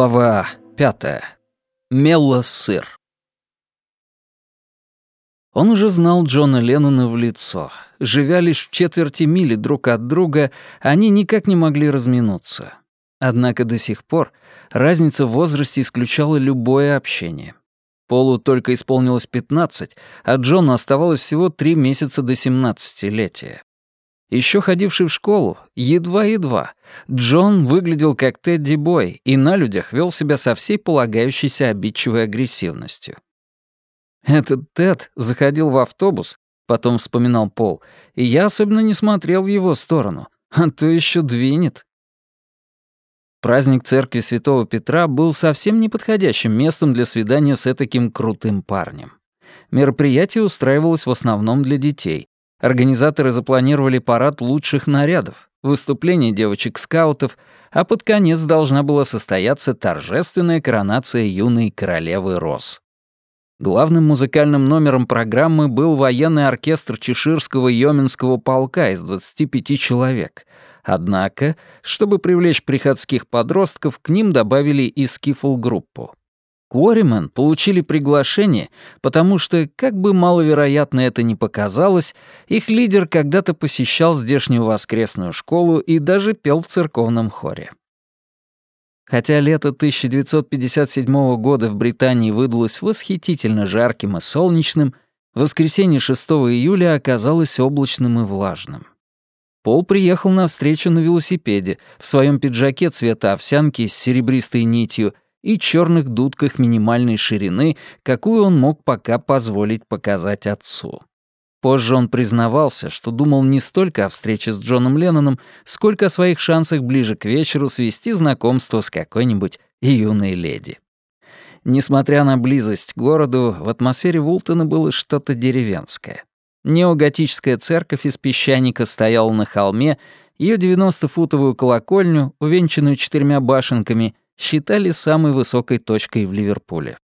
Глава пятая. Мелло-сыр. Он уже знал Джона Леннона в лицо. Живя лишь в четверти мили друг от друга, они никак не могли разминуться. Однако до сих пор разница в возрасте исключала любое общение. Полу только исполнилось 15, а Джону оставалось всего три месяца до 17-летия. Еще ходивший в школу, едва-едва, Джон выглядел как Тедди Бой и на людях вел себя со всей полагающейся обидчивой агрессивностью. Этот Тед заходил в автобус, потом вспоминал Пол, и я особенно не смотрел в его сторону, а то еще двинет. Праздник церкви Святого Петра был совсем неподходящим местом для свидания с таким крутым парнем. Мероприятие устраивалось в основном для детей, Организаторы запланировали парад лучших нарядов, выступление девочек-скаутов, а под конец должна была состояться торжественная коронация юной королевы Роз. Главным музыкальным номером программы был военный оркестр Чеширского Йоминского полка из 25 человек. Однако, чтобы привлечь приходских подростков, к ним добавили и скифл-группу. Куоримен получили приглашение, потому что, как бы маловероятно это ни показалось, их лидер когда-то посещал здешнюю воскресную школу и даже пел в церковном хоре. Хотя лето 1957 года в Британии выдалось восхитительно жарким и солнечным, воскресенье 6 июля оказалось облачным и влажным. Пол приехал на встречу на велосипеде, в своем пиджаке цвета овсянки с серебристой нитью — и черных дудках минимальной ширины, какую он мог пока позволить показать отцу. Позже он признавался, что думал не столько о встрече с Джоном Ленноном, сколько о своих шансах ближе к вечеру свести знакомство с какой-нибудь юной леди. Несмотря на близость к городу, в атмосфере Вултона было что-то деревенское. Неоготическая церковь из песчаника стояла на холме, ее 90-футовую колокольню, увенчанную четырьмя башенками, считали самой высокой точкой в Ливерпуле.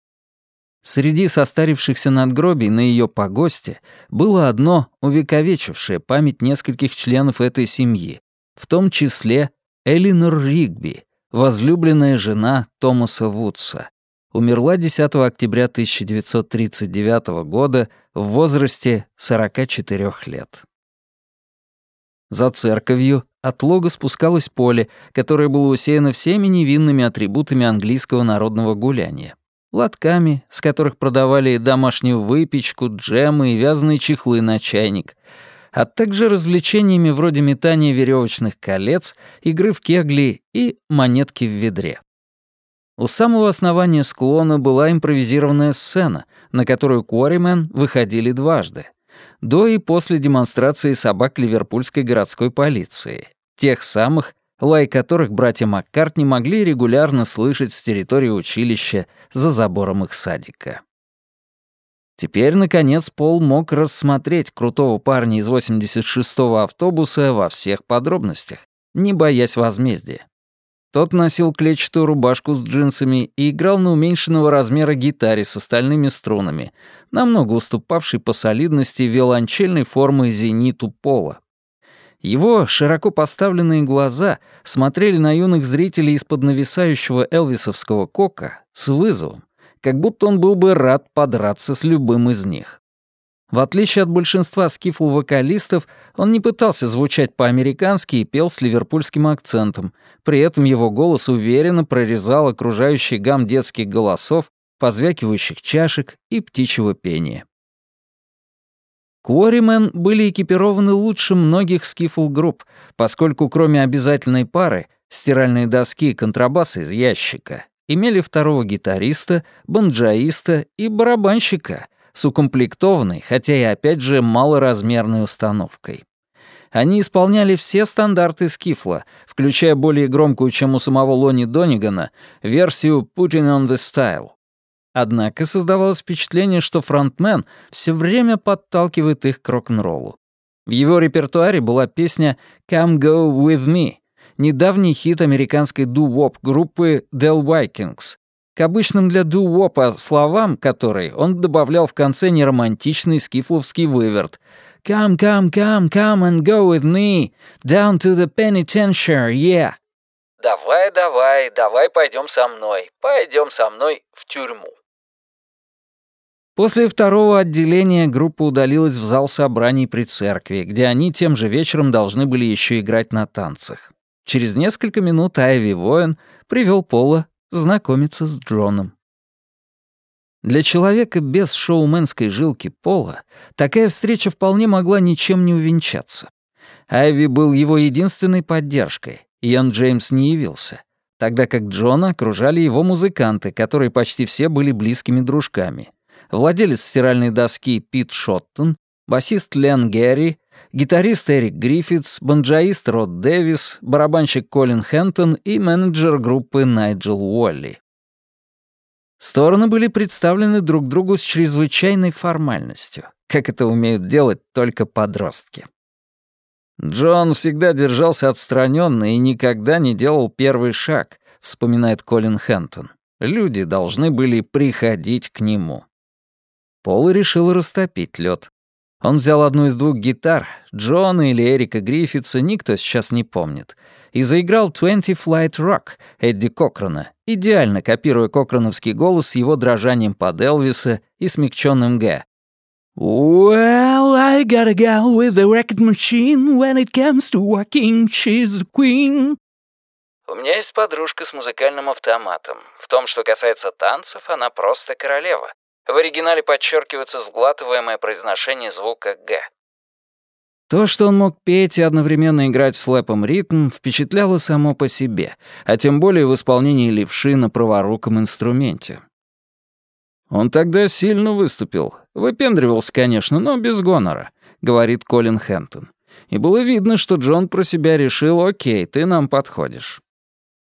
Среди состарившихся надгробий на ее погосте было одно, увековечившее память нескольких членов этой семьи, в том числе Элинор Ригби, возлюбленная жена Томаса Вудса. Умерла 10 октября 1939 года в возрасте 44 лет. За церковью от лога спускалось поле, которое было усеяно всеми невинными атрибутами английского народного гуляния. Лотками, с которых продавали домашнюю выпечку, джемы и вязаные чехлы на чайник, а также развлечениями вроде метания веревочных колец, игры в кегли и монетки в ведре. У самого основания склона была импровизированная сцена, на которую Куоримен выходили дважды до и после демонстрации собак ливерпульской городской полиции, тех самых, лай которых братья Маккартни могли регулярно слышать с территории училища за забором их садика. Теперь, наконец, Пол мог рассмотреть крутого парня из 86-го автобуса во всех подробностях, не боясь возмездия. Тот носил клетчатую рубашку с джинсами и играл на уменьшенного размера гитаре с остальными струнами, намного уступавшей по солидности виолончельной формы зениту пола. Его широко поставленные глаза смотрели на юных зрителей из-под нависающего элвисовского кока с вызовом, как будто он был бы рад подраться с любым из них. В отличие от большинства скифл-вокалистов, он не пытался звучать по-американски и пел с ливерпульским акцентом. При этом его голос уверенно прорезал окружающий гам детских голосов, позвякивающих чашек и птичьего пения. Куоримен были экипированы лучше многих скифл-групп, поскольку кроме обязательной пары — стиральной доски и контрабаса из ящика — имели второго гитариста, банджаиста и барабанщика — с укомплектованной, хотя и опять же малоразмерной установкой. Они исполняли все стандарты скифла, включая более громкую, чем у самого Лони Донигана, версию «Putting on the Style». Однако создавалось впечатление, что фронтмен все время подталкивает их к рок-н-роллу. В его репертуаре была песня «Come Go With Me», недавний хит американской ду-воп группы Del Vikings, к обычным для ду-вопа словам которой он добавлял в конце неромантичный скифловский выверт «Come, come, come, come and go with me, down to the penitentiary, yeah!» «Давай, давай, давай пойдем со мной, пойдем со мной в тюрьму». После второго отделения группа удалилась в зал собраний при церкви, где они тем же вечером должны были еще играть на танцах. Через несколько минут Айви Воин привел Пола знакомиться с Джоном. Для человека без шоуменской жилки Пола такая встреча вполне могла ничем не увенчаться. Айви был его единственной поддержкой, Ян Джеймс не явился, тогда как Джона окружали его музыканты, которые почти все были близкими дружками. Владелец стиральной доски Пит Шоттон, басист Лен Герри, гитарист Эрик Гриффитс, банджаист Род Дэвис, барабанщик Колин Хэнтон и менеджер группы Найджел Уолли. Стороны были представлены друг другу с чрезвычайной формальностью, как это умеют делать только подростки. «Джон всегда держался отстраненно и никогда не делал первый шаг», — вспоминает Колин Хэнтон. «Люди должны были приходить к нему». Пол решил растопить лед. Он взял одну из двух гитар, Джона или Эрика Гриффитса, никто сейчас не помнит, и заиграл «Twenty Flight Rock» Эдди Кокрона, идеально копируя кокроновский голос с его дрожанием под Элвиса и смягченным «Г». «Well, I gotta go with the record machine when it comes to walking, she's the queen». У меня есть подружка с музыкальным автоматом. В том, что касается танцев, она просто королева. В оригинале подчеркивается сглатываемое произношение звука «г». То, что он мог петь и одновременно играть в слэпом ритм, впечатляло само по себе, а тем более в исполнении левши на праворуком инструменте. «Он тогда сильно выступил. Выпендривался, конечно, но без гонора», — говорит Колин Хэнтон. И было видно, что Джон про себя решил, окей, ты нам подходишь.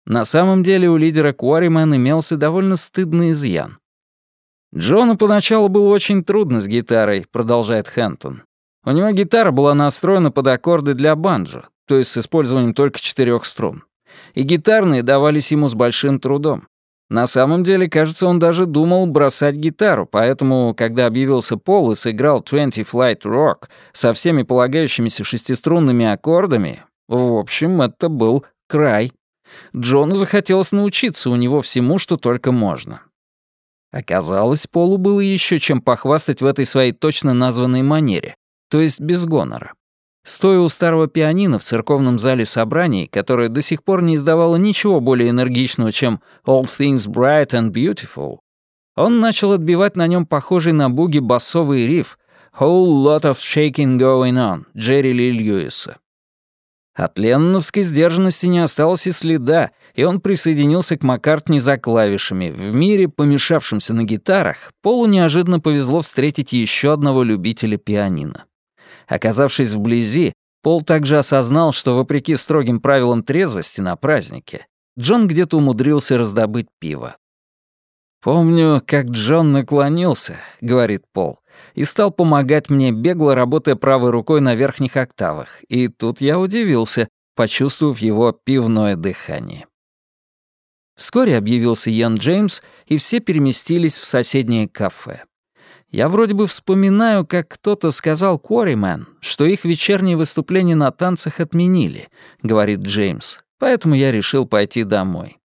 На самом деле у лидера Куаримен имелся довольно стыдный изъян. Джону поначалу было очень трудно с гитарой, продолжает Хэнтон. У него гитара была настроена под аккорды для банджо, то есть с использованием только четырех струн. И гитарные давались ему с большим трудом. На самом деле, кажется, он даже думал бросать гитару, поэтому, когда объявился Пол и сыграл «Twenty Flight Rock» со всеми полагающимися шестиструнными аккордами, в общем, это был край. Джону захотелось научиться у него всему, что только можно. Оказалось, Полу было еще чем похвастать в этой своей точно названной манере, то есть без гонора. Стоя у старого пианино в церковном зале собраний, которое до сих пор не издавало ничего более энергичного, чем «All things bright and beautiful», он начал отбивать на нем похожий на буги басовый риф «Whole lot of shaking going on» Джерри Ли Льюиса. От ленноновской сдержанности не осталось и следа, и он присоединился к Маккартни за клавишами. В мире, помешавшемся на гитарах, Полу неожиданно повезло встретить еще одного любителя пианино. Оказавшись вблизи, Пол также осознал, что, вопреки строгим правилам трезвости на празднике, Джон где-то умудрился раздобыть пиво. «Помню, как Джон наклонился», — говорит Пол, и стал помогать мне, бегло работая правой рукой на верхних октавах, и тут я удивился, почувствовав его пивное дыхание. Вскоре объявился Ян Джеймс, и все переместились в соседнее кафе. Я вроде бы вспоминаю, как кто-то сказал Куоримен, что их вечернее выступление на танцах отменили, говорит Джеймс, поэтому я решил пойти домой.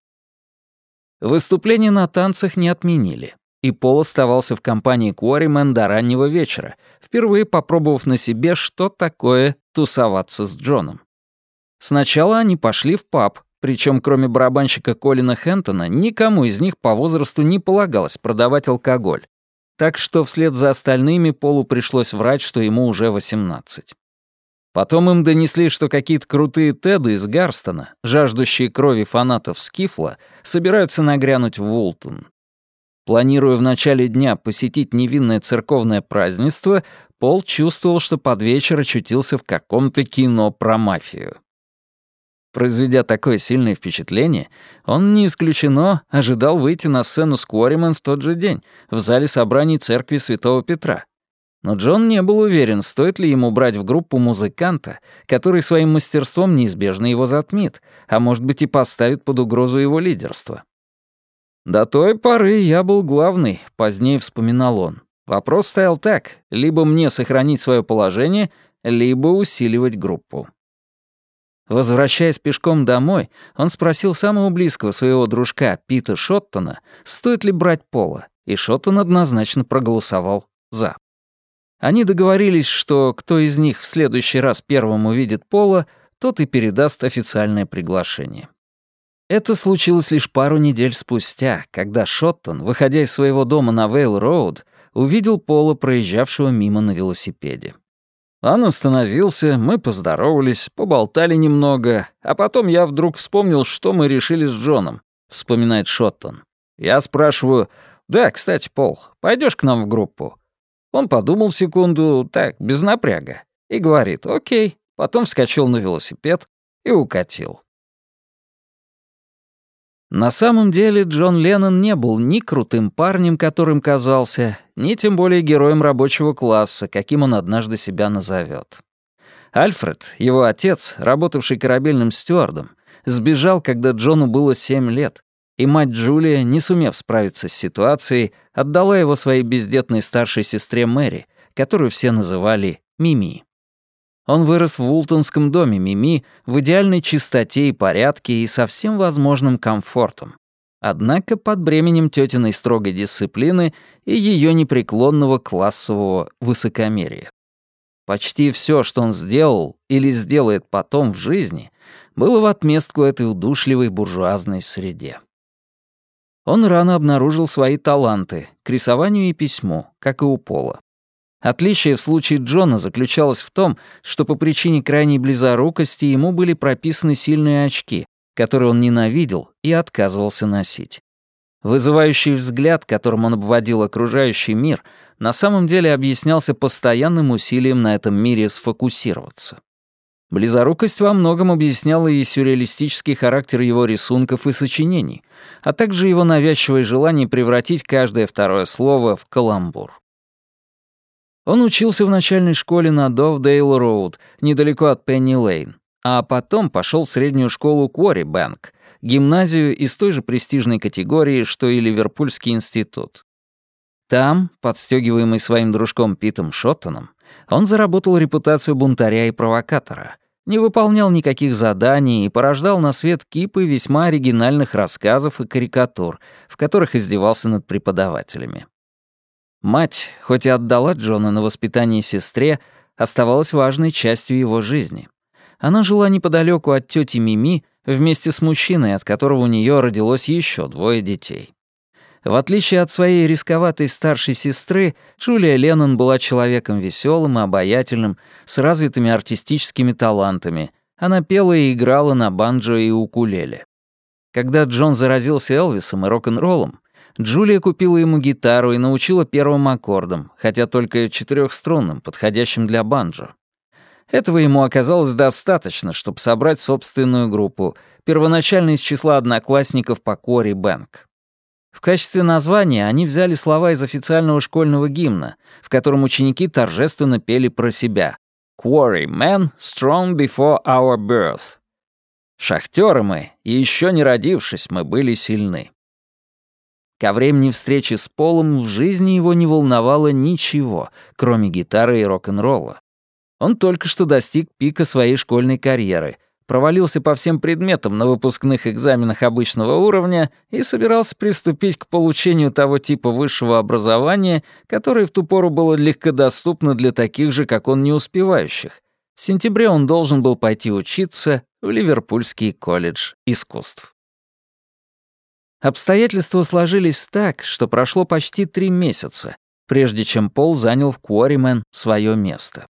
Выступление на танцах не отменили, и Пол оставался в компании Куоримен до раннего вечера, впервые попробовав на себе, что такое тусоваться с Джоном. Сначала они пошли в паб, причем кроме барабанщика Колина Хэнтона, никому из них по возрасту не полагалось продавать алкоголь, так что вслед за остальными Полу пришлось врать, что ему уже 18. Потом им донесли, что какие-то крутые теды из Гарстона, жаждущие крови фанатов Скифла, собираются нагрянуть в Вултон. Планируя в начале дня посетить невинное церковное празднество, Пол чувствовал, что под вечер очутился в каком-то кино про мафию. Произведя такое сильное впечатление, он, не исключено, ожидал выйти на сцену с Куоримен в тот же день, в зале собраний церкви Святого Петра. Но Джон не был уверен, стоит ли ему брать в группу музыканта, который своим мастерством неизбежно его затмит, а может быть и поставит под угрозу его лидерство. «До той поры я был главный», — позднее вспоминал он. Вопрос стоял так, либо мне сохранить свое положение, либо усиливать группу. Возвращаясь пешком домой, он спросил самого близкого своего дружка Пита Шоттона, стоит ли брать Пола, и Шоттон однозначно проголосовал «за». Они договорились, что кто из них в следующий раз первым увидит Пола, тот и передаст официальное приглашение. Это случилось лишь пару недель спустя, когда Шоттон, выходя из своего дома на Вейл-Роуд, увидел Пола, проезжавшего мимо на велосипеде. Он остановился, мы поздоровались, поболтали немного, а потом я вдруг вспомнил, что мы решили с Джоном, вспоминает Шоттон. Я спрашиваю, да, кстати, Пол, пойдешь к нам в группу? Он подумал секунду, так, без напряга, и говорит, окей, потом вскочил на велосипед и укатил. На самом деле Джон Леннон не был ни крутым парнем, которым казался, ни тем более героем рабочего класса, каким он однажды себя назовет. Альфред, его отец, работавший корабельным стюардом, сбежал, когда Джону было семь лет, и мать Джулия, не сумев справиться с ситуацией, отдала его своей бездетной старшей сестре Мэри, которую все называли Мими. Он вырос в Вултонском доме Мими в идеальной чистоте и порядке и со всем возможным комфортом. Однако под бременем тетиной строгой дисциплины и ее непреклонного классового высокомерия. Почти все, что он сделал или сделает потом в жизни, было в отместку этой удушливой буржуазной среде. Он рано обнаружил свои таланты к рисованию и письму, как и у Пола. Отличие в случае Джона заключалось в том, что по причине крайней близорукости ему были прописаны сильные очки, которые он ненавидел и отказывался носить. Вызывающий взгляд, которым он обводил окружающий мир, на самом деле объяснялся постоянным усилием на этом мире сфокусироваться. Близорукость во многом объясняла и сюрреалистический характер его рисунков и сочинений, а также его навязчивое желание превратить каждое второе слово в каламбур. Он учился в начальной школе на Довдейл-Роуд, недалеко от Пенни-Лейн, а потом пошел в среднюю школу Куори Бэнк, гимназию из той же престижной категории, что и Ливерпульский институт. Там, подстегиваемый своим дружком Питом Шоттоном, он заработал репутацию бунтаря и провокатора, не выполнял никаких заданий и порождал на свет кипы весьма оригинальных рассказов и карикатур, в которых издевался над преподавателями. Мать, хоть и отдала Джона на воспитание сестре, оставалась важной частью его жизни. Она жила неподалеку от тети Мими вместе с мужчиной, от которого у нее родилось еще двое детей. В отличие от своей рисковатой старшей сестры, Джулия Леннон была человеком веселым и обаятельным, с развитыми артистическими талантами. Она пела и играла на банджо и укулеле. Когда Джон заразился Элвисом и рок-н-роллом, Джулия купила ему гитару и научила первым аккордам, хотя только четырехструнным, подходящим для банджо. Этого ему оказалось достаточно, чтобы собрать собственную группу, первоначально из числа одноклассников по Кори Бэнк. В качестве названия они взяли слова из официального школьного гимна, в котором ученики торжественно пели про себя «Quarry men strong before our birth». «Шахтеры мы, и еще не родившись, мы были сильны». Ко времени встречи с Полом в жизни его не волновало ничего, кроме гитары и рок-н-ролла. Он только что достиг пика своей школьной карьеры, провалился по всем предметам на выпускных экзаменах обычного уровня и собирался приступить к получению того типа высшего образования, которое в ту пору было легкодоступно для таких же, как он, неуспевающих. В сентябре он должен был пойти учиться в Ливерпульский колледж искусств. Обстоятельства сложились так, что прошло почти три месяца, прежде чем Пол занял в Куоримен свое место.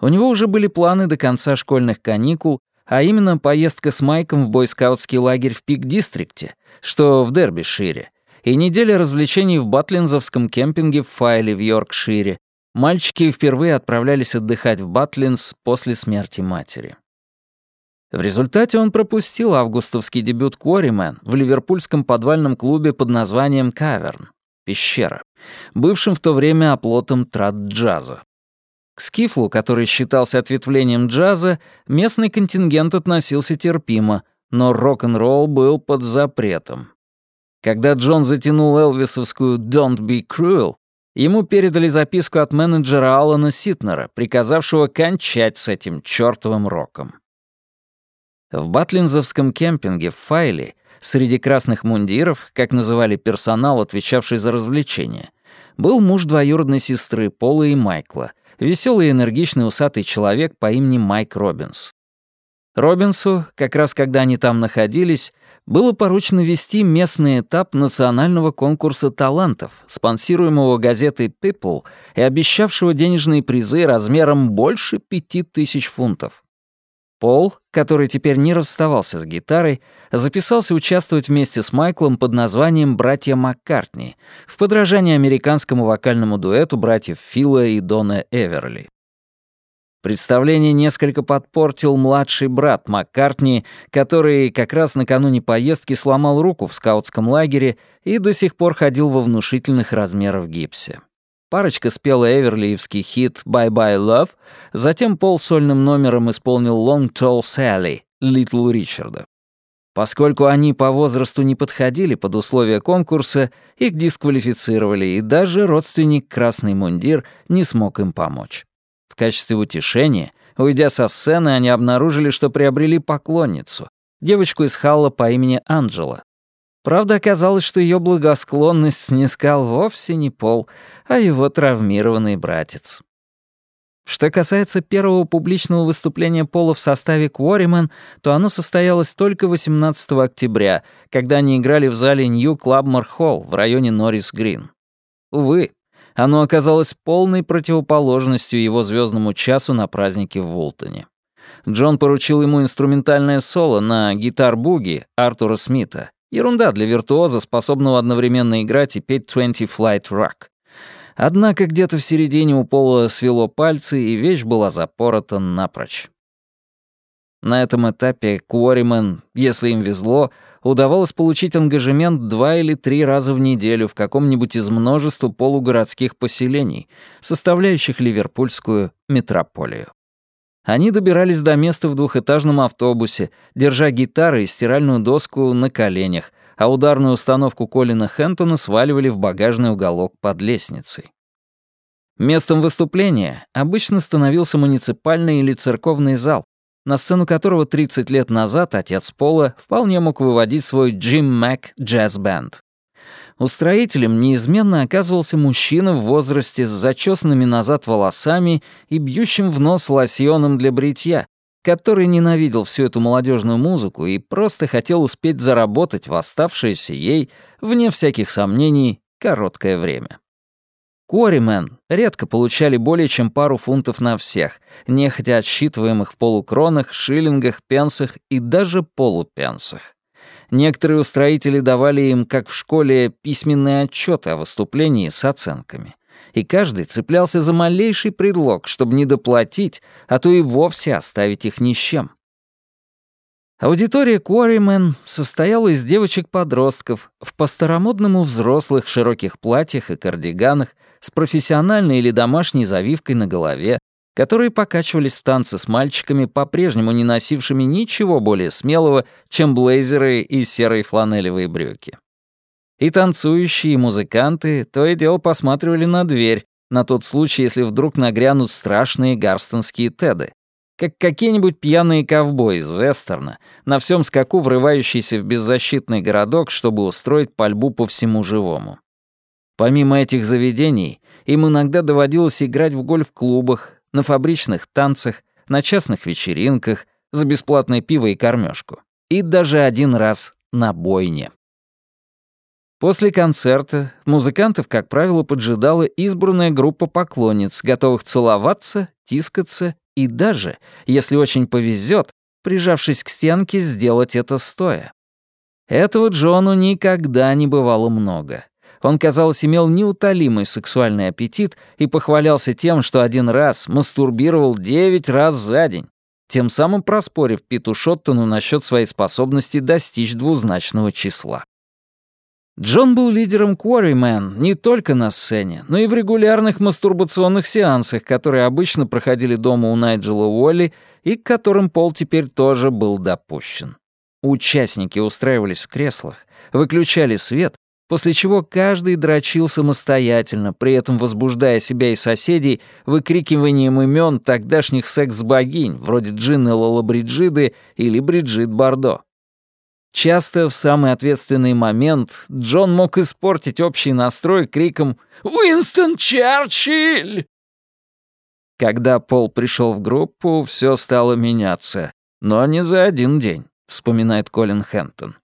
У него уже были планы до конца школьных каникул, а именно поездка с Майком в бойскаутский лагерь в Пик-Дистрикте, что в Дербишире, и неделя развлечений в Батлинзовском кемпинге в Файле в Йоркшире. Мальчики впервые отправлялись отдыхать в Батлинз после смерти матери. В результате он пропустил августовский дебют Quarryman в ливерпульском подвальном клубе под названием «Каверн» — «Пещера», бывшим в то время оплотом трад-джаза. К скифлу, который считался ответвлением джаза, местный контингент относился терпимо, но рок-н-ролл был под запретом. Когда Джон затянул элвисовскую «Don't be cruel», ему передали записку от менеджера Алана Ситнера, приказавшего кончать с этим чёртовым роком. В батлинзовском кемпинге в Файле среди красных мундиров, как называли персонал, отвечавший за развлечения, был муж двоюродной сестры Пола и Майкла, веселый и энергичный усатый человек по имени Майк Робинс. Робинсу, как раз когда они там находились, было поручено вести местный этап национального конкурса талантов, спонсируемого газетой People и обещавшего денежные призы размером больше пяти тысяч фунтов. Пол, который теперь не расставался с гитарой, записался участвовать вместе с Майклом под названием «Братья Маккартни» в подражании американскому вокальному дуэту братьев Фила и Дона Эверли. Представление несколько подпортил младший брат Маккартни, который как раз накануне поездки сломал руку в скаутском лагере и до сих пор ходил во внушительных размерах гипсе. Парочка спела эверлиевский хит «Bye Bye Love», затем Пол сольным номером исполнил «Long Tall Sally» Литл Ричарда. Поскольку они по возрасту не подходили под условия конкурса, их дисквалифицировали, и даже родственник Красный Мундир не смог им помочь. В качестве утешения, уйдя со сцены, они обнаружили, что приобрели поклонницу, девочку из Халла по имени Анджела. Правда, оказалось, что ее благосклонность снискал вовсе не Пол, а его травмированный братец. Что касается первого публичного выступления Пола в составе Quarrymen, то оно состоялось только 18 октября, когда они играли в зале Нью Клабмар Холл в районе Норрис Грин. Увы, оно оказалось полной противоположностью его звездному часу на празднике в Волтоне. Джон поручил ему инструментальное соло на гитар-буги Артура Смита. Ерунда для виртуоза, способного одновременно играть и петь 20 Flight Rock. Однако где-то в середине у Пола свело пальцы, и вещь была запорота напрочь. На этом этапе Куоримен, если им везло, удавалось получить ангажемент два или три раза в неделю в каком-нибудь из множества полугородских поселений, составляющих ливерпульскую метрополию. Они добирались до места в двухэтажном автобусе, держа гитары и стиральную доску на коленях, а ударную установку Колина Хэнтона сваливали в багажный уголок под лестницей. Местом выступления обычно становился муниципальный или церковный зал, на сцену которого 30 лет назад отец Пола вполне мог выводить свой Джим Мак джаз-бенд. Устроителем неизменно оказывался мужчина в возрасте с зачесанными назад волосами и бьющим в нос лосьоном для бритья, который ненавидел всю эту молодежную музыку и просто хотел успеть заработать в оставшееся ей, вне всяких сомнений, короткое время. Куоримен редко получали более чем пару фунтов на всех, нехотя отсчитываемых в полукронах, шиллингах, пенсах и даже полупенсах. Некоторые устроители давали им, как в школе, письменные отчеты о выступлении с оценками. И каждый цеплялся за малейший предлог, чтобы не доплатить, а то и вовсе оставить их ни с чем. Аудитория Quarrymen состояла из девочек-подростков в постаромодному взрослых широких платьях и кардиганах с профессиональной или домашней завивкой на голове, которые покачивались в танце с мальчиками, по-прежнему не носившими ничего более смелого, чем блейзеры и серые фланелевые брюки. И танцующие, и музыканты то и дело посматривали на дверь, на тот случай, если вдруг нагрянут страшные гарстонские теды, как какие-нибудь пьяные ковбои из вестерна, на всем скаку врывающиеся в беззащитный городок, чтобы устроить пальбу по всему живому. Помимо этих заведений, им иногда доводилось играть в гольф-клубах, на фабричных танцах, на частных вечеринках, за бесплатное пиво и кормежку. И даже один раз на бойне. После концерта музыкантов, как правило, поджидала избранная группа поклонниц, готовых целоваться, тискаться и даже, если очень повезет, прижавшись к стенке, сделать это стоя. Этого Джону никогда не бывало много. Он, казалось, имел неутолимый сексуальный аппетит и похвалялся тем, что один раз мастурбировал девять раз за день, тем самым проспорив Питу Шоттону насчет своей способности достичь двузначного числа. Джон был лидером Quarryman не только на сцене, но и в регулярных мастурбационных сеансах, которые обычно проходили дома у Найджела Уолли и к которым Пол теперь тоже был допущен. Участники устраивались в креслах, выключали свет после чего каждый дрочил самостоятельно, при этом возбуждая себя и соседей выкрикиванием имен тогдашних секс-богинь, вроде Джинны Лолабриджиды или Бриджит Бардо. Часто в самый ответственный момент Джон мог испортить общий настрой криком «Уинстон Черчилль!». Когда Пол пришел в группу, все стало меняться, но не за один день, вспоминает Колин Хэнтон.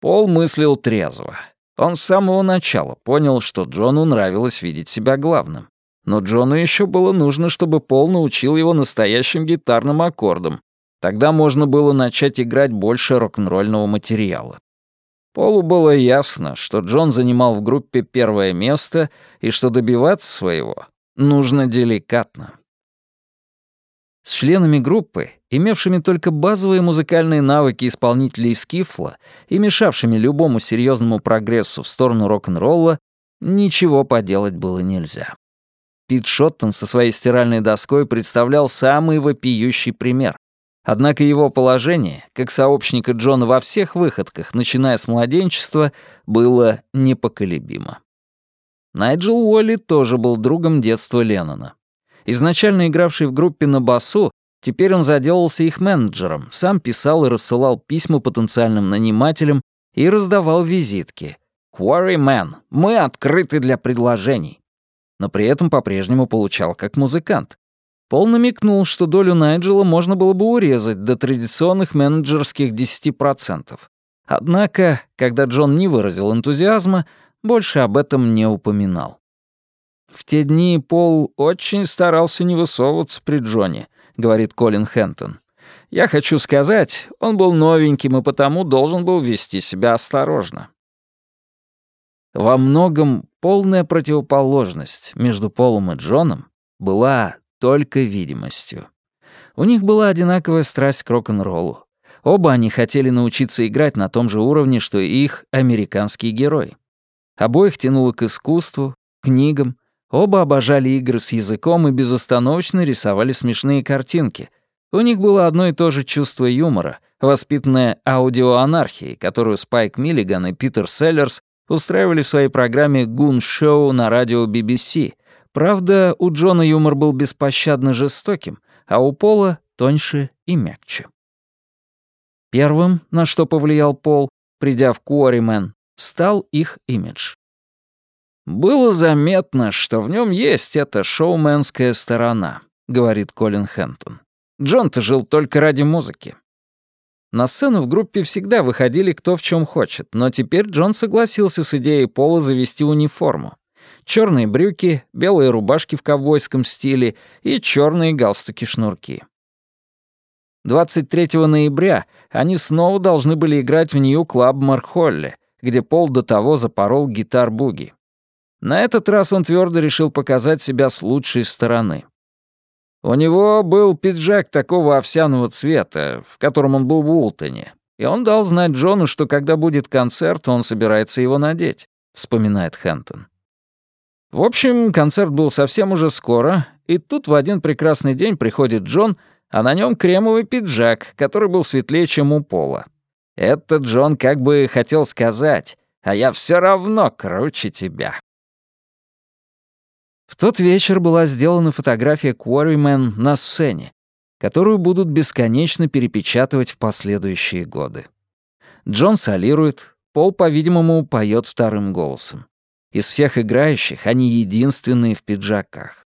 Пол мыслил трезво. Он с самого начала понял, что Джону нравилось видеть себя главным. Но Джону еще было нужно, чтобы Пол научил его настоящим гитарным аккордам. Тогда можно было начать играть больше рок-н-ролльного материала. Полу было ясно, что Джон занимал в группе первое место и что добиваться своего нужно деликатно. С членами группы, имевшими только базовые музыкальные навыки исполнителей скифла и мешавшими любому серьезному прогрессу в сторону рок-н-ролла, ничего поделать было нельзя. Пит Шоттон со своей стиральной доской представлял самый вопиющий пример. Однако его положение, как сообщника Джона во всех выходках, начиная с младенчества, было непоколебимо. Найджел Уолли тоже был другом детства Леннона. Изначально игравший в группе на басу, теперь он заделался их менеджером, сам писал и рассылал письма потенциальным нанимателям и раздавал визитки. «Quarryman, мы открыты для предложений». Но при этом по-прежнему получал как музыкант. Пол намекнул, что долю Найджела можно было бы урезать до традиционных менеджерских 10%. Однако, когда Джон не выразил энтузиазма, больше об этом не упоминал. «В те дни Пол очень старался не высовываться при Джоне», — говорит Колин Хэнтон. «Я хочу сказать, он был новеньким и потому должен был вести себя осторожно». Во многом полная противоположность между Полом и Джоном была только видимостью. У них была одинаковая страсть к рок-н-роллу. Оба они хотели научиться играть на том же уровне, что и их американский герой. Обоих тянуло к искусству, книгам, Оба обожали игры с языком и безостановочно рисовали смешные картинки. У них было одно и то же чувство юмора, воспитанное аудиоанархией, которую Спайк Миллиган и Питер Селлерс устраивали в своей программе «Гун-шоу» на радио BBC. Правда, у Джона юмор был беспощадно жестоким, а у Пола — тоньше и мягче. Первым, на что повлиял Пол, придя в Quarryman, стал их имидж. «Было заметно, что в нем есть эта шоуменская сторона», — говорит Колин Хэнтон. «Джон-то жил только ради музыки». На сцену в группе всегда выходили кто в чем хочет, но теперь Джон согласился с идеей Пола завести униформу. Черные брюки, белые рубашки в ковбойском стиле и черные галстуки-шнурки. 23 ноября они снова должны были играть в Нью-Клабмур-холле, где Пол до того запорол гитар-буги. На этот раз он твердо решил показать себя с лучшей стороны. У него был пиджак такого овсяного цвета, в котором он был в Вултоне, и он дал знать Джону, что когда будет концерт, он собирается его надеть, вспоминает Хэнтон. В общем, концерт был совсем уже скоро, и тут в один прекрасный день приходит Джон, а на нем кремовый пиджак, который был светлее, чем у Пола. Это Джон как бы хотел сказать, а я все равно круче тебя. В тот вечер была сделана фотография Quarryman на сцене, которую будут бесконечно перепечатывать в последующие годы. Джон солирует, Пол, по-видимому, поет вторым голосом. Из всех играющих они единственные в пиджаках.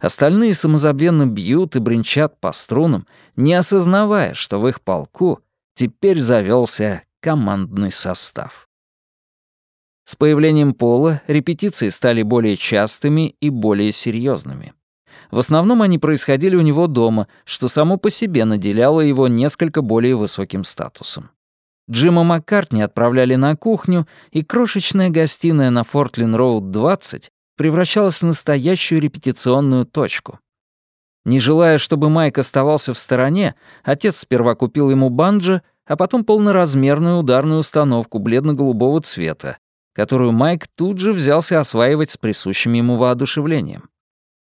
Остальные самозабвенно бьют и бренчат по струнам, не осознавая, что в их полку теперь завелся командный состав. С появлением Пола репетиции стали более частыми и более серьезными. В основном они происходили у него дома, что само по себе наделяло его несколько более высоким статусом. Джима Маккартни отправляли на кухню, и крошечная гостиная на Фортлин-Роуд 20 превращалась в настоящую репетиционную точку. Не желая, чтобы Майк оставался в стороне, отец сперва купил ему банджо, а потом полноразмерную ударную установку бледно-голубого цвета, которую Майк тут же взялся осваивать с присущим ему воодушевлением.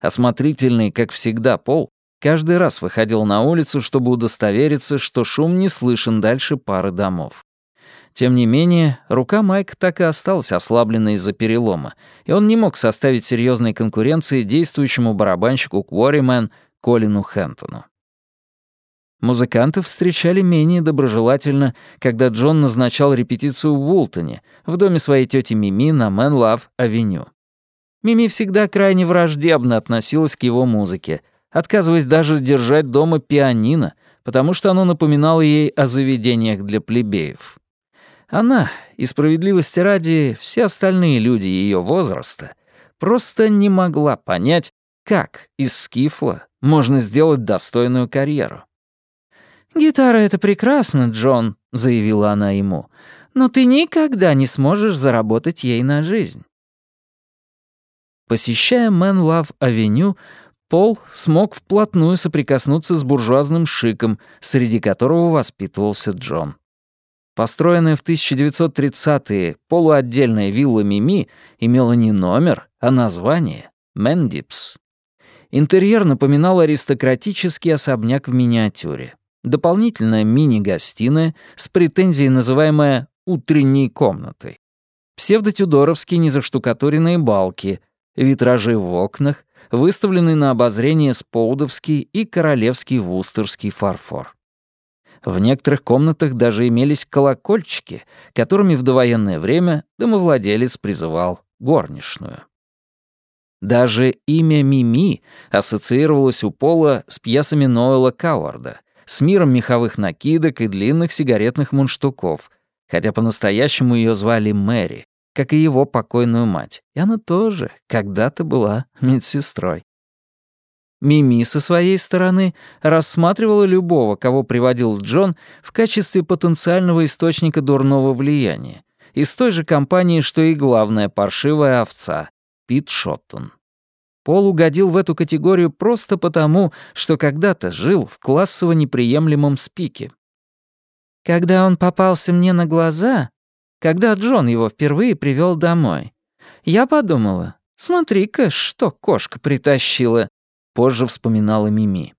Осмотрительный, как всегда, Пол каждый раз выходил на улицу, чтобы удостовериться, что шум не слышен дальше пары домов. Тем не менее, рука Майка так и осталась ослабленной из-за перелома, и он не мог составить серьезной конкуренции действующему барабанщику Кворримен Колину Хэнтону. Музыкантов встречали менее доброжелательно, когда Джон назначал репетицию в Вултоне, в доме своей тети Мими на Менлав-авеню. Мими всегда крайне враждебно относилась к его музыке, отказываясь даже держать дома пианино, потому что оно напоминало ей о заведениях для плебеев. Она, и справедливости ради, все остальные люди ее возраста, просто не могла понять, как из скифла можно сделать достойную карьеру. «Гитара — это прекрасно, Джон», — заявила она ему, «но ты никогда не сможешь заработать ей на жизнь». Посещая Менлав-авеню, Пол смог вплотную соприкоснуться с буржуазным шиком, среди которого воспитывался Джон. Построенная в 1930-е полуотдельная вилла Мими имела не номер, а название — Мендипс. Интерьер напоминал аристократический особняк в миниатюре. Дополнительная мини-гостиная с претензией, называемая «утренней комнатой». Псевдотюдоровские незаштукатуренные балки, витражи в окнах, выставленный на обозрение споудовский и королевский вустерский фарфор. В некоторых комнатах даже имелись колокольчики, которыми в довоенное время домовладелец призывал горничную. Даже имя Мими ассоциировалось у Пола с пьесами Ноэла Кауарда, с миром меховых накидок и длинных сигаретных мундштуков, хотя по-настоящему ее звали Мэри, как и его покойную мать, и она тоже когда-то была медсестрой. Мими со своей стороны рассматривала любого, кого приводил Джон, в качестве потенциального источника дурного влияния, из той же компании, что и главная паршивая овца — Пит Шоттон. Пол угодил в эту категорию просто потому, что когда-то жил в классово неприемлемом спике. Когда он попался мне на глаза, когда Джон его впервые привел домой, я подумала, смотри-ка, что кошка притащила, позже вспоминала Мими.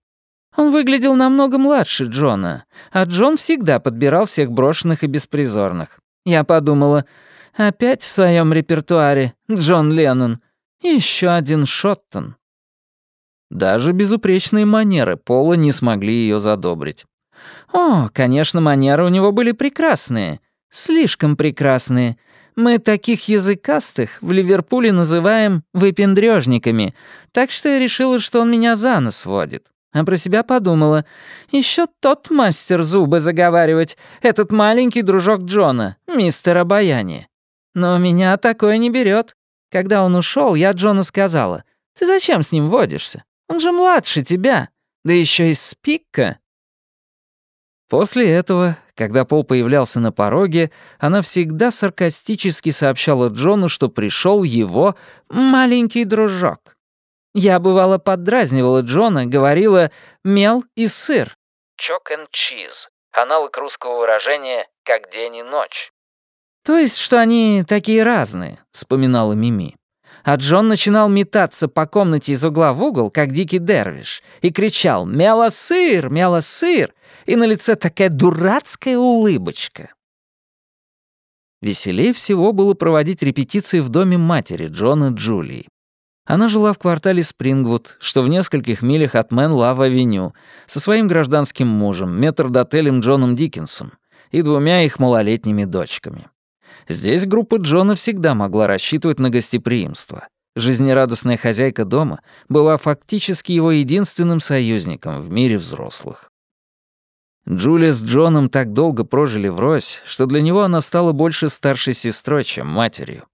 Он выглядел намного младше Джона, а Джон всегда подбирал всех брошенных и беспризорных. Я подумала, опять в своем репертуаре Джон Леннон. Еще один Шоттон. Даже безупречные манеры Пола не смогли ее задобрить. О, конечно, манеры у него были прекрасные. Слишком прекрасные. Мы таких языкастых в Ливерпуле называем выпендрёжниками, так что я решила, что он меня за нос водит. А про себя подумала, еще тот мастер зубы заговаривать, этот маленький дружок Джона, мистер Обаяние. Но меня такое не берет. Когда он ушел, я Джону сказала, «Ты зачем с ним водишься? Он же младше тебя, да еще и спикка». После этого когда Пол появлялся на пороге, она всегда саркастически сообщала Джону, что пришел его маленький дружок. Я, бывало, поддразнивала Джона, говорила «мел и сыр». «Чок and cheese» — аналог русского выражения «как день и ночь». «То есть, что они такие разные», — вспоминала Мими. А Джон начинал метаться по комнате из угла в угол, как дикий дервиш, и кричал «Мелосыр! Мелосыр!» и на лице такая дурацкая улыбочка. Веселее всего было проводить репетиции в доме матери Джона Джулии. Она жила в квартале Спрингвуд, что в нескольких милях от Менлав-авеню, со своим гражданским мужем, метрдотелем Джоном Диккенсом и двумя их малолетними дочками. Здесь группа Джона всегда могла рассчитывать на гостеприимство. Жизнерадостная хозяйка дома была фактически его единственным союзником в мире взрослых. Джулия с Джоном так долго прожили врозь, что для него она стала больше старшей сестрой, чем матерью.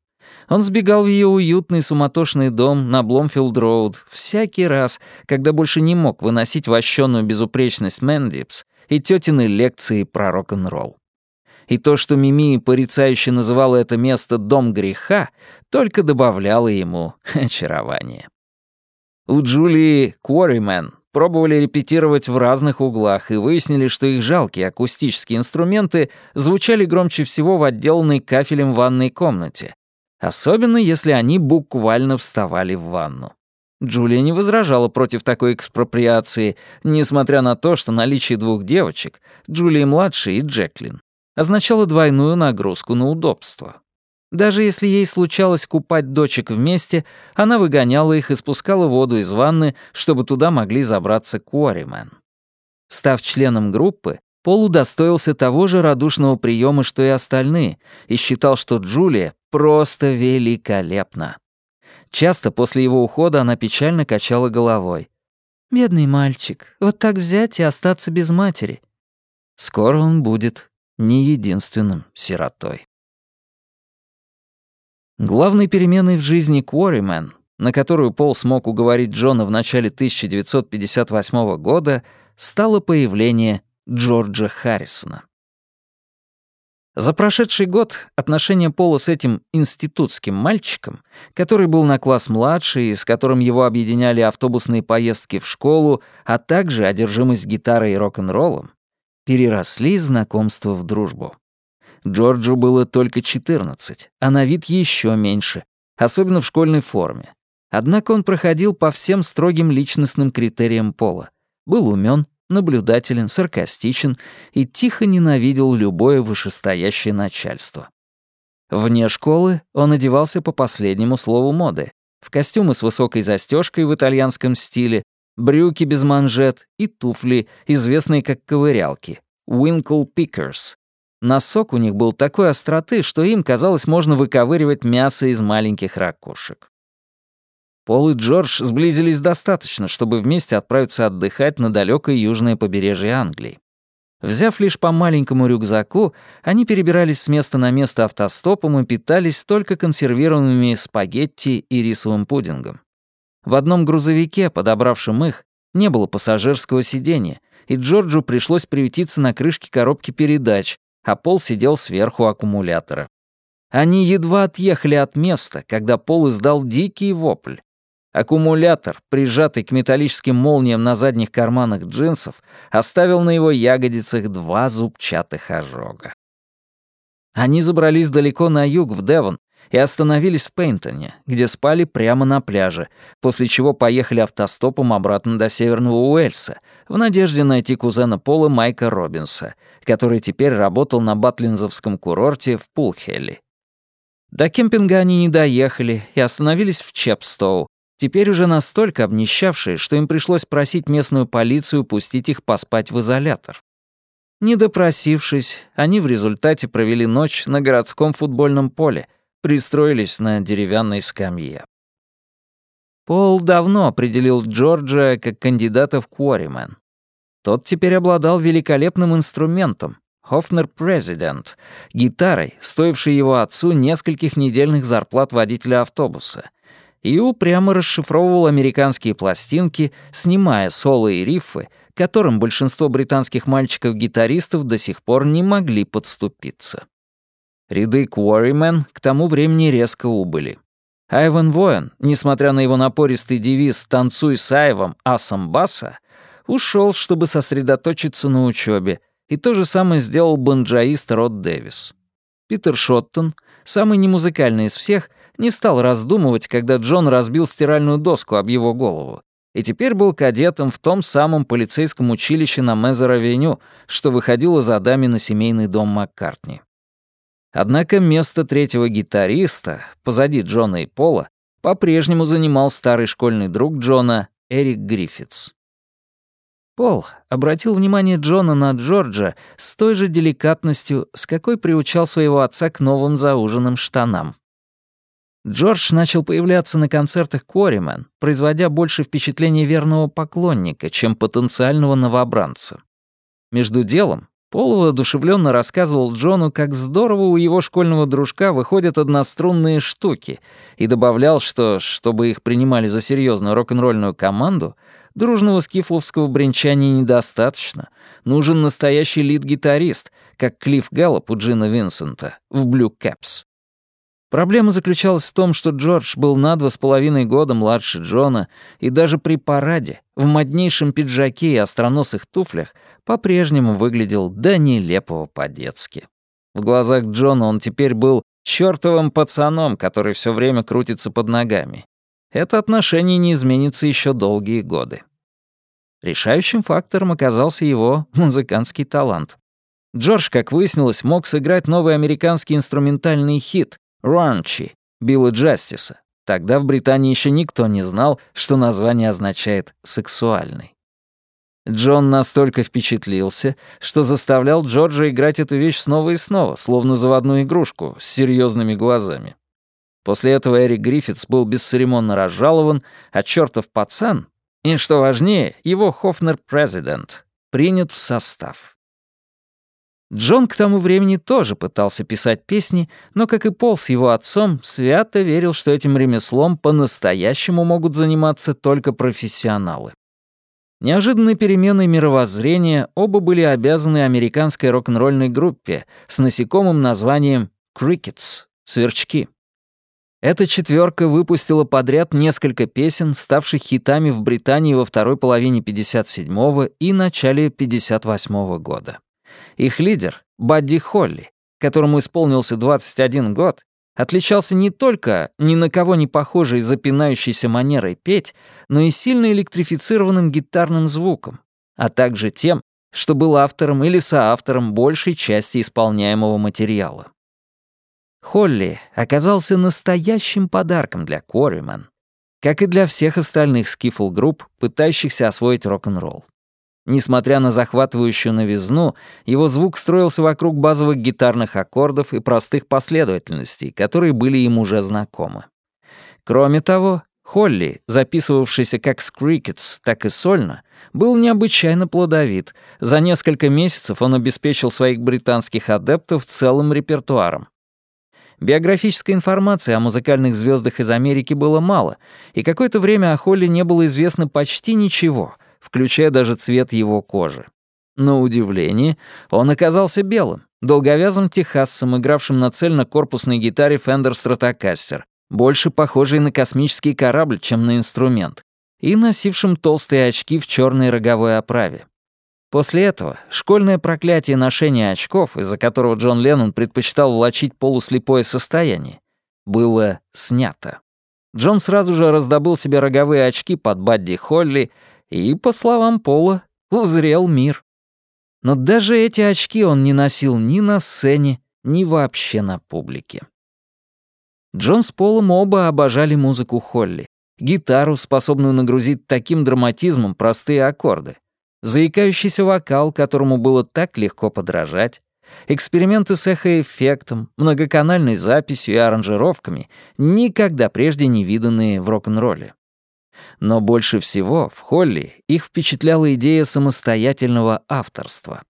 Он сбегал в ее уютный суматошный дом на Бломфилд-Роуд всякий раз, когда больше не мог выносить вощенную безупречность Мэндипс и тетины лекции про рок-н-ролл. И то, что Мими порицающе называла это место «дом греха», только добавляло ему очарование. У Джулии Куорримен пробовали репетировать в разных углах и выяснили, что их жалкие акустические инструменты звучали громче всего в отделанной кафелем ванной комнате, особенно если они буквально вставали в ванну. Джулия не возражала против такой экспроприации, несмотря на то, что наличие двух девочек, Джулии-младшей и Джеклин, означало двойную нагрузку на удобство. Даже если ей случалось купать дочек вместе, она выгоняла их и спускала воду из ванны, чтобы туда могли забраться Куоримен. Став членом группы, Пол удостоился того же радушного приема, что и остальные, и считал, что Джулия просто великолепна. Часто после его ухода она печально качала головой. «Бедный мальчик, вот так взять и остаться без матери». Скоро он будет не единственным сиротой. Главной переменой в жизни Куорримен, на которую Пол смог уговорить Джона в начале 1958 года, стало появление Джорджа Харрисона. За прошедший год отношения Пола с этим институтским мальчиком, который был на класс младше и с которым его объединяли автобусные поездки в школу, а также одержимость гитарой и рок-н-роллом, переросли знакомство в дружбу. Джорджу было только 14, а на вид еще меньше, особенно в школьной форме. Однако он проходил по всем строгим личностным критериям пола. Был умен, наблюдателен, саркастичен и тихо ненавидел любое вышестоящее начальство. Вне школы он одевался по последнему слову моды, в костюмы с высокой застежкой в итальянском стиле, брюки без манжет и туфли, известные как ковырялки, Winkle Pickers, Носок у них был такой остроты, что им, казалось, можно выковыривать мясо из маленьких ракушек. Пол и Джордж сблизились достаточно, чтобы вместе отправиться отдыхать на далекое южное побережье Англии. Взяв лишь по маленькому рюкзаку, они перебирались с места на место автостопом и питались только консервированными спагетти и рисовым пудингом. В одном грузовике, подобравшем их, не было пассажирского сидения, и Джорджу пришлось приютиться на крышке коробки передач, а Пол сидел сверху аккумулятора. Они едва отъехали от места, когда Пол издал дикий вопль. Аккумулятор, прижатый к металлическим молниям на задних карманах джинсов, оставил на его ягодицах два зубчатых ожога. Они забрались далеко на юг, в Девон, и остановились в Пейнтоне, где спали прямо на пляже, после чего поехали автостопом обратно до Северного Уэльса, в надежде найти кузена Пола Майка Робинса, который теперь работал на Батлинзовском курорте в Пулхелли. До кемпинга они не доехали и остановились в Чепстоу, теперь уже настолько обнищавшие, что им пришлось просить местную полицию пустить их поспать в изолятор. Не допросившись, они в результате провели ночь на городском футбольном поле — пристроились на деревянной скамье. Пол давно определил Джорджа как кандидата в Куоримен. Тот теперь обладал великолепным инструментом — Хофнер Президент, гитарой, стоившей его отцу нескольких недельных зарплат водителя автобуса, и упрямо расшифровывал американские пластинки, снимая соло и рифы, которым большинство британских мальчиков-гитаристов до сих пор не могли подступиться. Ряды Quarrymen к тому времени резко убыли. Айвен Воин, несмотря на его напористый девиз «Танцуй с Айвом, асом баса», ушел, чтобы сосредоточиться на учебе, и то же самое сделал банджаист Род Дэвис. Питер Шоттон, самый немузыкальный из всех, не стал раздумывать, когда Джон разбил стиральную доску об его голову, и теперь был кадетом в том самом полицейском училище на Мезер-авеню, что выходило за дами на семейный дом Маккартни. Однако место третьего гитариста, позади Джона и Пола, по-прежнему занимал старый школьный друг Джона Эрик Гриффитс. Пол обратил внимание Джона на Джорджа с той же деликатностью, с какой приучал своего отца к новым зауженным штанам. Джордж начал появляться на концертах Quarrymen, производя больше впечатления верного поклонника, чем потенциального новобранца. Между делом Пол воодушевленно рассказывал Джону, как здорово у его школьного дружка выходят однострунные штуки, и добавлял, что, чтобы их принимали за серьезную рок-н-ролльную команду, дружного скифловского бренчания недостаточно. Нужен настоящий лид-гитарист, как Клифф Галлоп у Джина Винсента в Blue Caps. Проблема заключалась в том, что Джордж был на два с половиной года младше Джона, и даже при параде, в моднейшем пиджаке и остроносых туфлях, по-прежнему выглядел до нелепого по-детски. В глазах Джона он теперь был чертовым пацаном, который все время крутится под ногами. Это отношение не изменится еще долгие годы. Решающим фактором оказался его музыкантский талант. Джордж, как выяснилось, мог сыграть новый американский инструментальный хит «Ранчи» Билла Джастиса. Тогда в Британии еще никто не знал, что название означает «сексуальный». Джон настолько впечатлился, что заставлял Джорджа играть эту вещь снова и снова, словно заводную игрушку, с серьезными глазами. После этого Эрик Гриффитс был бесцеремонно разжалован, а чертов пацан, и, что важнее, его Хофнер-президент, принят в состав. Джон к тому времени тоже пытался писать песни, но, как и Пол с его отцом, свято верил, что этим ремеслом по-настоящему могут заниматься только профессионалы. Неожиданной переменой мировоззрения оба были обязаны американской рок-н-ролльной группе с насекомым названием «Crickets» — «Сверчки». Эта четверка выпустила подряд несколько песен, ставших хитами в Британии во второй половине 57-го и начале 58-го года. Их лидер, Бадди Холли, которому исполнился 21 год, отличался не только ни на кого не похожей запинающейся манерой петь, но и сильно электрифицированным гитарным звуком, а также тем, что был автором или соавтором большей части исполняемого материала. Холли оказался настоящим подарком для Quarrymen, как и для всех остальных скифл-групп, пытающихся освоить рок-н-ролл. Несмотря на захватывающую новизну, его звук строился вокруг базовых гитарных аккордов и простых последовательностей, которые были им уже знакомы. Кроме того, Холли, записывавшийся как с Crickets, так и сольно, был необычайно плодовит. За несколько месяцев он обеспечил своих британских адептов целым репертуаром. Биографической информации о музыкальных звездах из Америки было мало, и какое-то время о Холли не было известно почти ничего, включая даже цвет его кожи. На удивление, он оказался белым, долговязым техассом, игравшим на цельно-корпусной гитаре Fender Stratocaster, больше похожей на космический корабль, чем на инструмент, и носившим толстые очки в черной роговой оправе. После этого школьное проклятие ношения очков, из-за которого Джон Леннон предпочитал влачить полуслепое состояние, было снято. Джон сразу же раздобыл себе роговые очки под Бадди Холли и, по словам Пола, узрел мир. Но даже эти очки он не носил ни на сцене, ни вообще на публике. Джон с Полом оба обожали музыку Холли, гитару, способную нагрузить таким драматизмом простые аккорды, заикающийся вокал, которому было так легко подражать, эксперименты с эхоэффектом, многоканальной записью и аранжировками, никогда прежде не виданные в рок-н-ролле. Но больше всего в Холли их впечатляла идея самостоятельного авторства.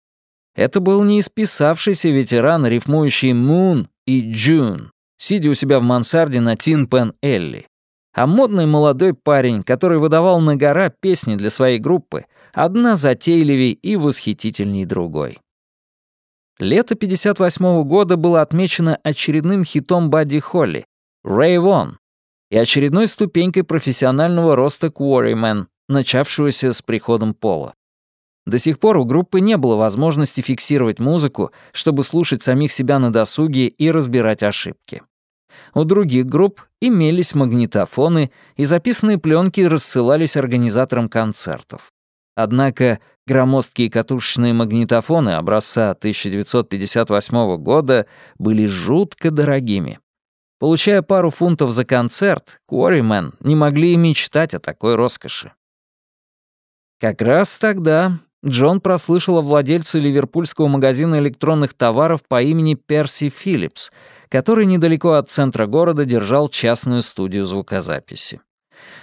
Это был не исписавшийся ветеран, рифмующий «Moon» и «June», сидя у себя в мансарде на Тин Пен Элли, а модный молодой парень, который выдавал на гора песни для своей группы, одна затейливей и восхитительней другой. Лето 58 -го года было отмечено очередным хитом Бадди Холли «Rave On», и очередной ступенькой профессионального роста Quarrymen, начавшегося с приходом Пола. До сих пор у группы не было возможности фиксировать музыку, чтобы слушать самих себя на досуге и разбирать ошибки. У других групп имелись магнитофоны, и записанные пленки рассылались организаторам концертов. Однако громоздкие катушечные магнитофоны образца 1958 года были жутко дорогими. Получая пару фунтов за концерт, Quarrymen не могли и мечтать о такой роскоши. Как раз тогда Джон прослышал о владельце ливерпульского магазина электронных товаров по имени Перси Филлипс, который недалеко от центра города держал частную студию звукозаписи.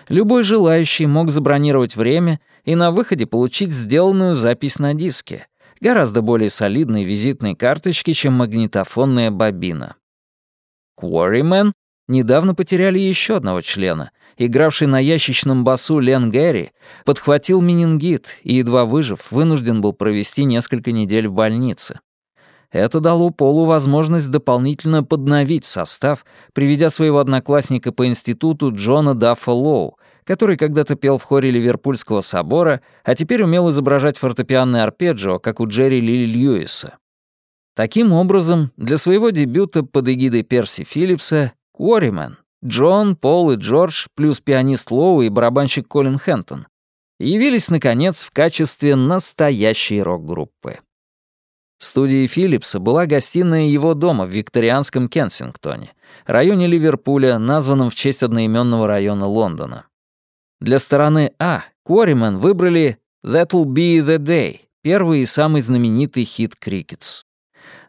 Любой желающий мог забронировать время и на выходе получить сделанную запись на диске, гораздо более солидной визитной карточки, чем магнитофонная бобина. Quarrymen недавно потеряли еще одного члена. Игравший на ящичном басу Лен Гэри подхватил менингит и, едва выжив, вынужден был провести несколько недель в больнице. Это дало Полу возможность дополнительно подновить состав, приведя своего одноклассника по институту Джона Даффа Лоу, который когда-то пел в хоре Ливерпульского собора, а теперь умел изображать фортепианный арпеджио, как у Джерри Ли Льюиса. Таким образом, для своего дебюта под эгидой Перси Филлипса Quarrymen, Джон, Пол и Джордж, плюс пианист Лоу и барабанщик Колин Хэнтон, явились, наконец, в качестве настоящей рок-группы. Студией Филлипса была гостиная его дома в викторианском Кенсингтоне, районе Ливерпуля, названном в честь одноименного района Лондона. Для стороны А Quarrymen выбрали «That'll be the day», первый и самый знаменитый хит «Крикетс».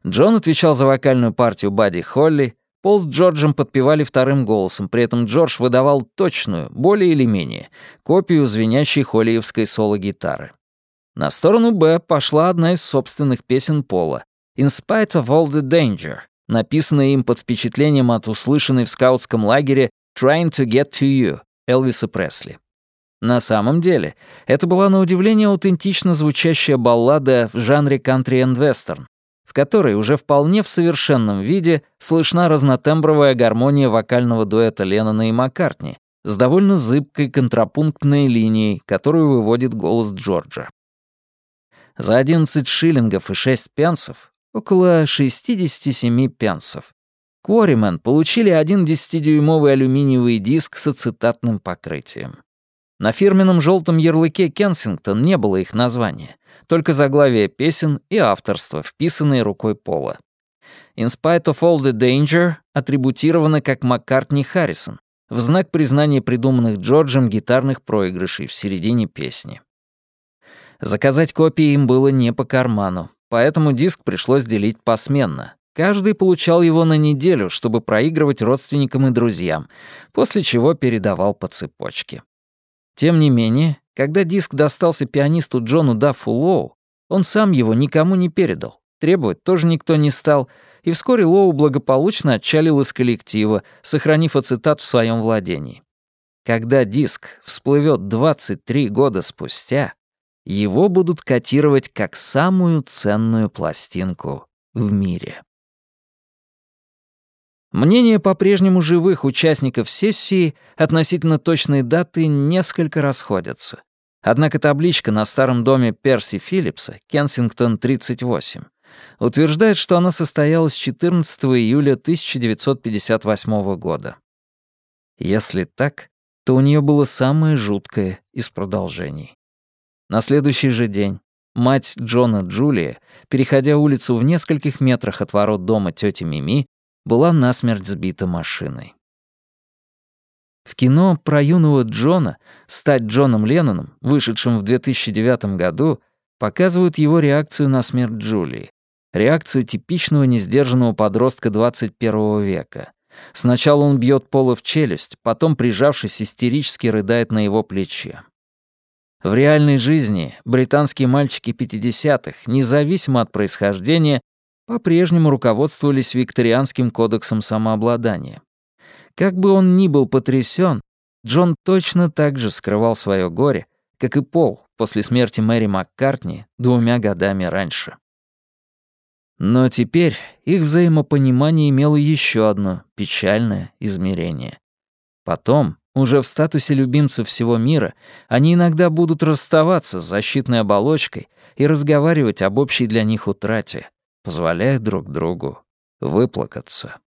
Джон отвечал за вокальную партию Бадди Холли, Пол с Джорджем подпевали вторым голосом, при этом Джордж выдавал точную, более или менее, копию звенящей холлиевской соло-гитары. На сторону «Б» пошла одна из собственных песен Пола «In spite of all the danger», написанная им под впечатлением от услышанной в скаутском лагере «Trying to get to you» Элвиса Пресли. На самом деле, это была на удивление аутентично звучащая баллада в жанре кантри энд вестерн, в которой уже вполне в совершенном виде слышна разнотембровая гармония вокального дуэта Леннона и Маккартни с довольно зыбкой контрапунктной линией, которую выводит голос Джорджа. За 11 шиллингов и 6 пенсов, около 67 пенсов, Quarrymen получили один 10-дюймовый алюминиевый диск с ацетатным покрытием. На фирменном желтом ярлыке Кенсингтон не было их названия, только заглавие песен и авторство, вписанные рукой Пола. «In spite of all the danger» атрибутировано как Маккартни Харрисон, в знак признания придуманных Джорджем гитарных проигрышей в середине песни. Заказать копии им было не по карману, поэтому диск пришлось делить посменно. Каждый получал его на неделю, чтобы проигрывать родственникам и друзьям, после чего передавал по цепочке. Тем не менее, когда диск достался пианисту Джону Даффу Лоу, он сам его никому не передал, требовать тоже никто не стал, и вскоре Лоу благополучно отчалил из коллектива, сохранив ацетат в своем владении. Когда диск всплывет 23 года спустя, его будут котировать как самую ценную пластинку в мире. Мнения по-прежнему живых участников сессии относительно точной даты несколько расходятся. Однако табличка на старом доме Перси Филлипса, Кенсингтон, 38, утверждает, что она состоялась 14 июля 1958 года. Если так, то у нее было самое жуткое из продолжений. На следующий же день мать Джона Джулия, переходя улицу в нескольких метрах от ворот дома тети Мими, была насмерть сбита машиной. В кино про юного Джона «Стать Джоном Ленноном», вышедшем в 2009 году, показывают его реакцию на смерть Джулии. Реакцию типичного несдержанного подростка 21 века. Сначала он бьет Пола в челюсть, потом, прижавшись, истерически рыдает на его плече. В реальной жизни британские мальчики 50-х, независимо от происхождения, по-прежнему руководствовались викторианским кодексом самообладания. Как бы он ни был потрясен, Джон точно так же скрывал свое горе, как и Пол после смерти Мэри Маккартни двумя годами раньше. Но теперь их взаимопонимание имело еще одно печальное измерение. Потом, уже в статусе любимцев всего мира, они иногда будут расставаться с защитной оболочкой и разговаривать об общей для них утрате, позволяя друг другу выплакаться.